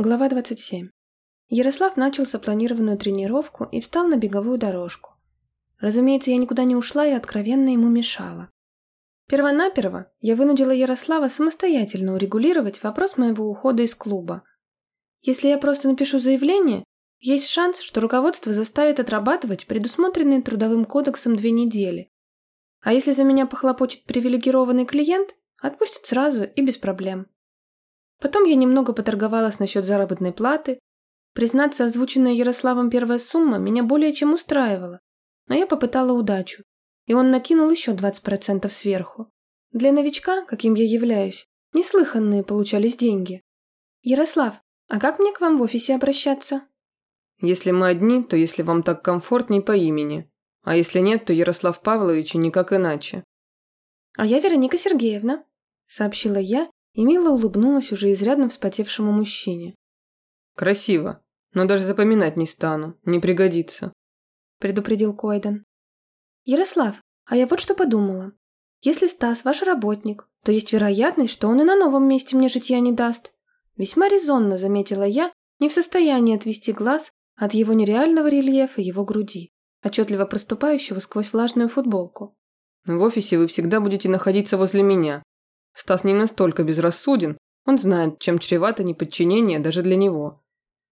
Глава 27. Ярослав начал запланированную тренировку и встал на беговую дорожку. Разумеется, я никуда не ушла и откровенно ему мешала. Первонаперво я вынудила Ярослава самостоятельно урегулировать вопрос моего ухода из клуба. Если я просто напишу заявление, есть шанс, что руководство заставит отрабатывать предусмотренные трудовым кодексом две недели. А если за меня похлопочет привилегированный клиент, отпустит сразу и без проблем. Потом я немного поторговалась насчет заработной платы. Признаться, озвученная Ярославом первая сумма меня более чем устраивала. Но я попытала удачу, и он накинул еще 20% сверху. Для новичка, каким я являюсь, неслыханные получались деньги. «Ярослав, а как мне к вам в офисе обращаться?» «Если мы одни, то если вам так комфортней по имени. А если нет, то Ярослав Павлович и никак иначе». «А я Вероника Сергеевна», — сообщила я и мило улыбнулась уже изрядно вспотевшему мужчине. «Красиво, но даже запоминать не стану, не пригодится», – предупредил Койден. «Ярослав, а я вот что подумала. Если Стас ваш работник, то есть вероятность, что он и на новом месте мне житья не даст. Весьма резонно заметила я, не в состоянии отвести глаз от его нереального рельефа его груди, отчетливо проступающего сквозь влажную футболку. «В офисе вы всегда будете находиться возле меня, Стас не настолько безрассуден, он знает, чем чревато неподчинение даже для него.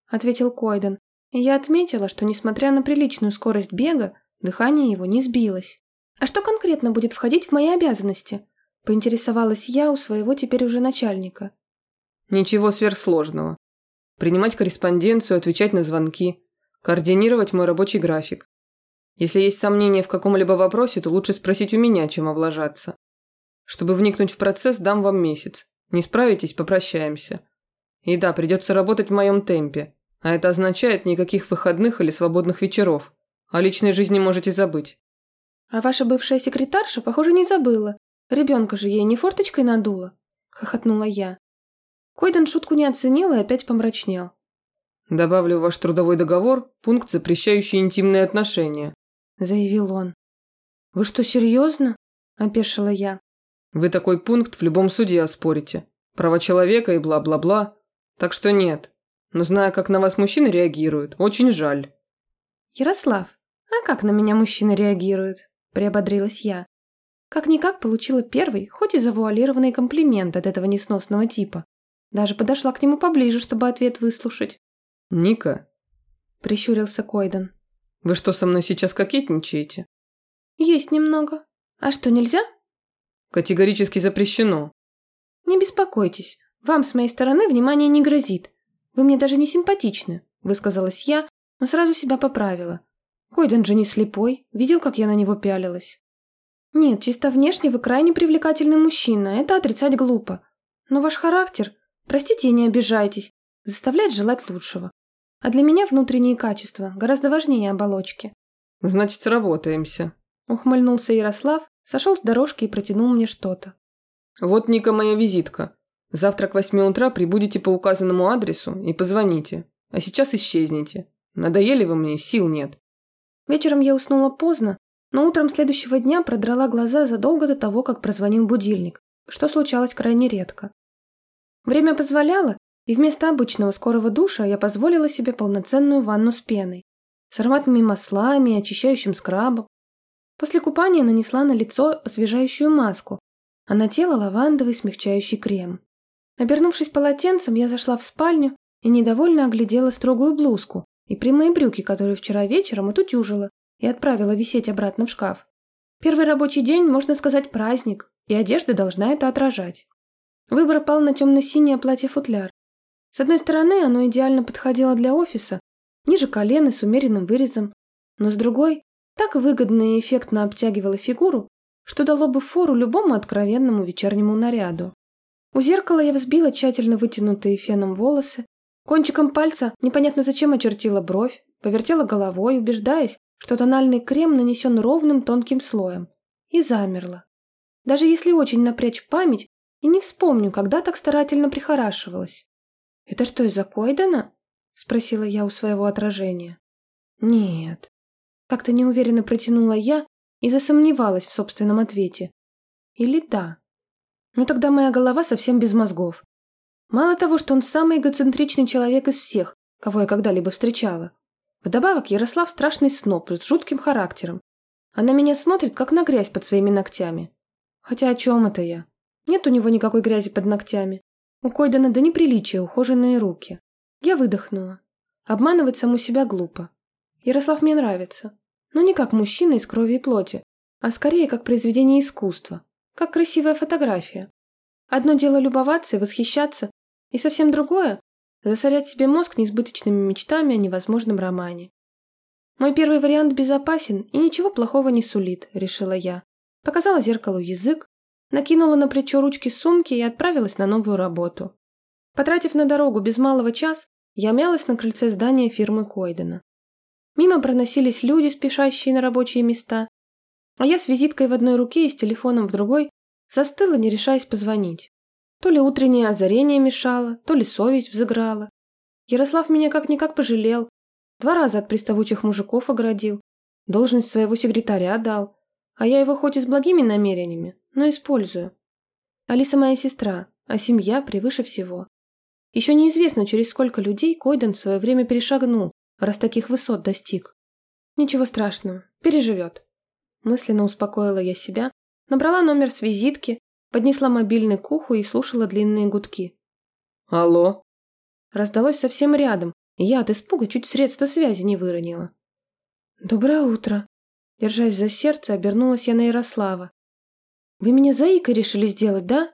Ответил Койден, и я отметила, что, несмотря на приличную скорость бега, дыхание его не сбилось. «А что конкретно будет входить в мои обязанности?» – поинтересовалась я у своего теперь уже начальника. «Ничего сверхсложного. Принимать корреспонденцию, отвечать на звонки, координировать мой рабочий график. Если есть сомнения в каком-либо вопросе, то лучше спросить у меня, чем облажаться. Чтобы вникнуть в процесс, дам вам месяц. Не справитесь, попрощаемся. И да, придется работать в моем темпе. А это означает никаких выходных или свободных вечеров. О личной жизни можете забыть. А ваша бывшая секретарша, похоже, не забыла. Ребенка же ей не форточкой надула. Хохотнула я. Койден шутку не оценил и опять помрачнел. «Добавлю в ваш трудовой договор пункт, запрещающий интимные отношения», – заявил он. «Вы что, серьезно?» – опешила я. Вы такой пункт в любом суде оспорите. Права человека и бла-бла-бла. Так что нет. Но зная, как на вас мужчины реагируют, очень жаль. Ярослав, а как на меня мужчины реагируют? Приободрилась я. Как-никак получила первый, хоть и завуалированный комплимент от этого несносного типа. Даже подошла к нему поближе, чтобы ответ выслушать. «Ника?» – прищурился Койден. «Вы что, со мной сейчас кокетничаете?» «Есть немного. А что, нельзя?» Категорически запрещено. Не беспокойтесь, вам с моей стороны внимание не грозит. Вы мне даже не симпатичны, высказалась я, но сразу себя поправила. Койден же не слепой, видел, как я на него пялилась. Нет, чисто внешне вы крайне привлекательный мужчина, это отрицать глупо. Но ваш характер, простите и не обижайтесь, заставляет желать лучшего. А для меня внутренние качества гораздо важнее оболочки. Значит, сработаемся. Ухмыльнулся Ярослав, сошел с дорожки и протянул мне что-то. «Вот, Ника, моя визитка. Завтра к восьми утра прибудете по указанному адресу и позвоните. А сейчас исчезните. Надоели вы мне, сил нет». Вечером я уснула поздно, но утром следующего дня продрала глаза задолго до того, как прозвонил будильник, что случалось крайне редко. Время позволяло, и вместо обычного скорого душа я позволила себе полноценную ванну с пеной, с ароматными маслами и очищающим скрабом, После купания нанесла на лицо освежающую маску, а на тело лавандовый смягчающий крем. Обернувшись полотенцем, я зашла в спальню и недовольно оглядела строгую блузку и прямые брюки, которые вчера вечером отутюжила и отправила висеть обратно в шкаф. Первый рабочий день, можно сказать, праздник, и одежда должна это отражать. Выбор пал на темно-синее платье-футляр. С одной стороны, оно идеально подходило для офиса, ниже колена с умеренным вырезом, но с другой так выгодно и эффектно обтягивала фигуру, что дало бы фору любому откровенному вечернему наряду. У зеркала я взбила тщательно вытянутые феном волосы, кончиком пальца непонятно зачем очертила бровь, повертела головой, убеждаясь, что тональный крем нанесен ровным тонким слоем, и замерла. Даже если очень напрячь память, и не вспомню, когда так старательно прихорашивалась. «Это что, из-за Койдена?» – спросила я у своего отражения. «Нет, как-то неуверенно протянула я и засомневалась в собственном ответе. Или да? Ну тогда моя голова совсем без мозгов. Мало того, что он самый эгоцентричный человек из всех, кого я когда-либо встречала. Вдобавок, Ярослав страшный сноб с жутким характером. Она меня смотрит, как на грязь под своими ногтями. Хотя о чем это я? Нет у него никакой грязи под ногтями. У Койдена до неприличия ухоженные руки. Я выдохнула. Обманывать саму себя глупо. Ярослав мне нравится. Но не как мужчина из крови и плоти, а скорее как произведение искусства, как красивая фотография. Одно дело любоваться и восхищаться, и совсем другое – засорять себе мозг несбыточными мечтами о невозможном романе. Мой первый вариант безопасен и ничего плохого не сулит, решила я. Показала зеркалу язык, накинула на плечо ручки сумки и отправилась на новую работу. Потратив на дорогу без малого час, я мялась на крыльце здания фирмы Койдена. Мимо проносились люди, спешащие на рабочие места, а я с визиткой в одной руке и с телефоном в другой застыла, не решаясь позвонить. То ли утреннее озарение мешало, то ли совесть взыграла. Ярослав меня как-никак пожалел, два раза от приставучих мужиков оградил, должность своего секретаря дал, а я его хоть и с благими намерениями, но использую. Алиса моя сестра, а семья превыше всего. Еще неизвестно, через сколько людей Койден в свое время перешагнул, раз таких высот достиг. Ничего страшного, переживет. Мысленно успокоила я себя, набрала номер с визитки, поднесла мобильный к уху и слушала длинные гудки. «Алло?» Раздалось совсем рядом, и я от испуга чуть средства связи не выронила. «Доброе утро!» Держась за сердце, обернулась я на Ярослава. «Вы меня заикой решили сделать, да?»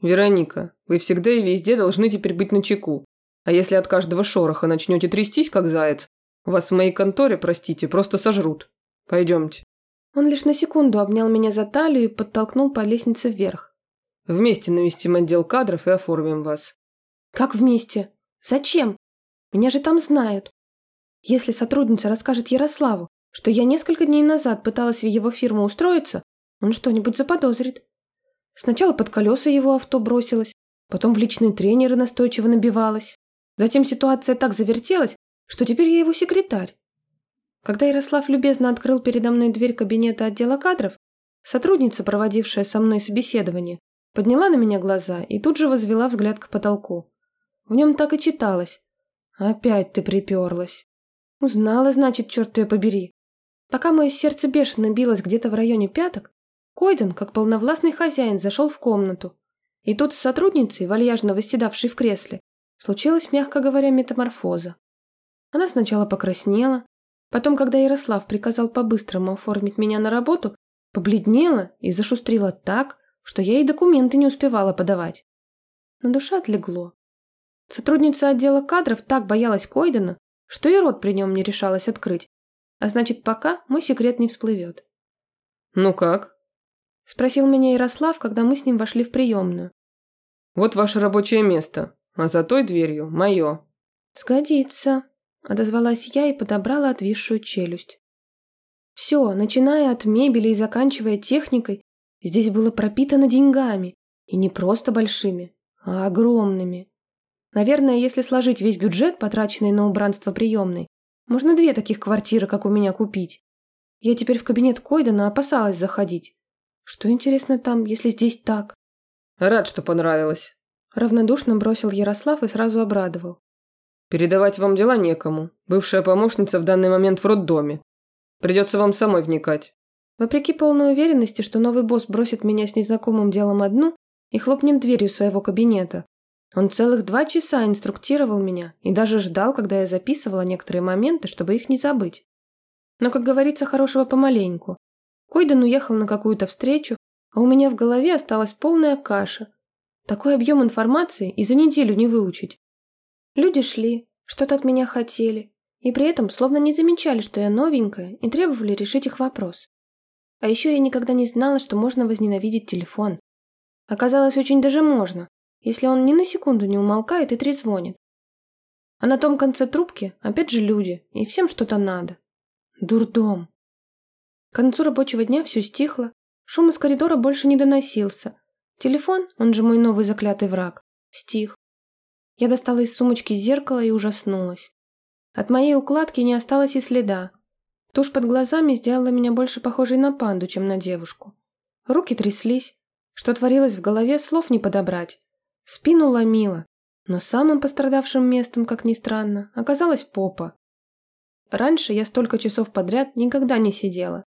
«Вероника, вы всегда и везде должны теперь быть начеку. А если от каждого шороха начнете трястись, как заяц, вас в моей конторе, простите, просто сожрут. Пойдемте». Он лишь на секунду обнял меня за талию и подтолкнул по лестнице вверх. «Вместе навестим отдел кадров и оформим вас». «Как вместе? Зачем? Меня же там знают. Если сотрудница расскажет Ярославу, что я несколько дней назад пыталась в его фирму устроиться, он что-нибудь заподозрит. Сначала под колеса его авто бросилась, потом в личные тренеры настойчиво набивалась. Затем ситуация так завертелась, что теперь я его секретарь. Когда Ярослав любезно открыл передо мной дверь кабинета отдела кадров, сотрудница, проводившая со мной собеседование, подняла на меня глаза и тут же возвела взгляд к потолку. В нем так и читалось. «Опять ты приперлась». Узнала, значит, черт ее побери. Пока мое сердце бешено билось где-то в районе пяток, Койден, как полновластный хозяин, зашел в комнату. И тут с сотрудницей, вальяжно восседавшей в кресле, случилась, мягко говоря, метаморфоза. Она сначала покраснела, Потом, когда Ярослав приказал по-быстрому оформить меня на работу, побледнела и зашустрила так, что я ей документы не успевала подавать. На душе отлегло. Сотрудница отдела кадров так боялась Койдена, что и рот при нем не решалась открыть. А значит, пока мой секрет не всплывет. «Ну как?» – спросил меня Ярослав, когда мы с ним вошли в приемную. «Вот ваше рабочее место, а за той дверью – мое». «Сгодится», Отозвалась я и подобрала отвисшую челюсть. Все, начиная от мебели и заканчивая техникой, здесь было пропитано деньгами. И не просто большими, а огромными. Наверное, если сложить весь бюджет, потраченный на убранство приемной, можно две таких квартиры, как у меня, купить. Я теперь в кабинет Койдена опасалась заходить. Что интересно там, если здесь так? Рад, что понравилось. Равнодушно бросил Ярослав и сразу обрадовал. Передавать вам дела некому. Бывшая помощница в данный момент в роддоме. Придется вам самой вникать. Вопреки полной уверенности, что новый босс бросит меня с незнакомым делом одну и хлопнет дверью своего кабинета, он целых два часа инструктировал меня и даже ждал, когда я записывала некоторые моменты, чтобы их не забыть. Но, как говорится, хорошего помаленьку. Койден уехал на какую-то встречу, а у меня в голове осталась полная каша. Такой объем информации и за неделю не выучить. Люди шли, что-то от меня хотели, и при этом словно не замечали, что я новенькая, и требовали решить их вопрос. А еще я никогда не знала, что можно возненавидеть телефон. Оказалось, очень даже можно, если он ни на секунду не умолкает и трезвонит. А на том конце трубки опять же люди, и всем что-то надо. Дурдом. К концу рабочего дня все стихло, шум из коридора больше не доносился. Телефон, он же мой новый заклятый враг, стих. Я достала из сумочки зеркало и ужаснулась. От моей укладки не осталось и следа. Тушь под глазами сделала меня больше похожей на панду, чем на девушку. Руки тряслись. Что творилось в голове, слов не подобрать. Спину ломило, но самым пострадавшим местом, как ни странно, оказалась попа. Раньше я столько часов подряд никогда не сидела.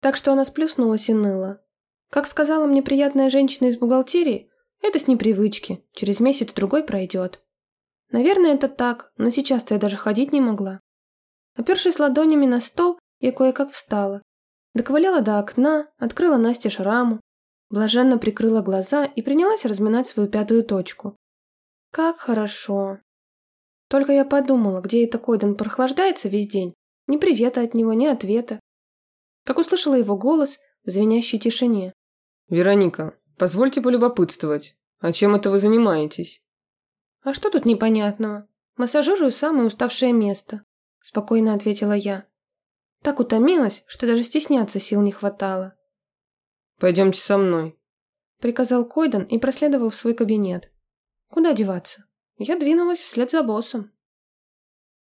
Так что она сплюснулась и ныла. Как сказала мне приятная женщина из бухгалтерии, это с непривычки, через месяц-другой пройдет. Наверное, это так, но сейчас-то я даже ходить не могла. Опершись ладонями на стол, я кое-как встала. Доковыляла до окна, открыла Насте шраму, блаженно прикрыла глаза и принялась разминать свою пятую точку. Как хорошо. Только я подумала, где это Койден прохлаждается весь день. Ни привета от него, ни ответа. Как услышала его голос в звенящей тишине. «Вероника, позвольте полюбопытствовать. А чем это вы занимаетесь?» «А что тут непонятного? Массажирую самое уставшее место», – спокойно ответила я. Так утомилась, что даже стесняться сил не хватало. «Пойдемте со мной», – приказал Койден и проследовал в свой кабинет. Куда деваться? Я двинулась вслед за боссом.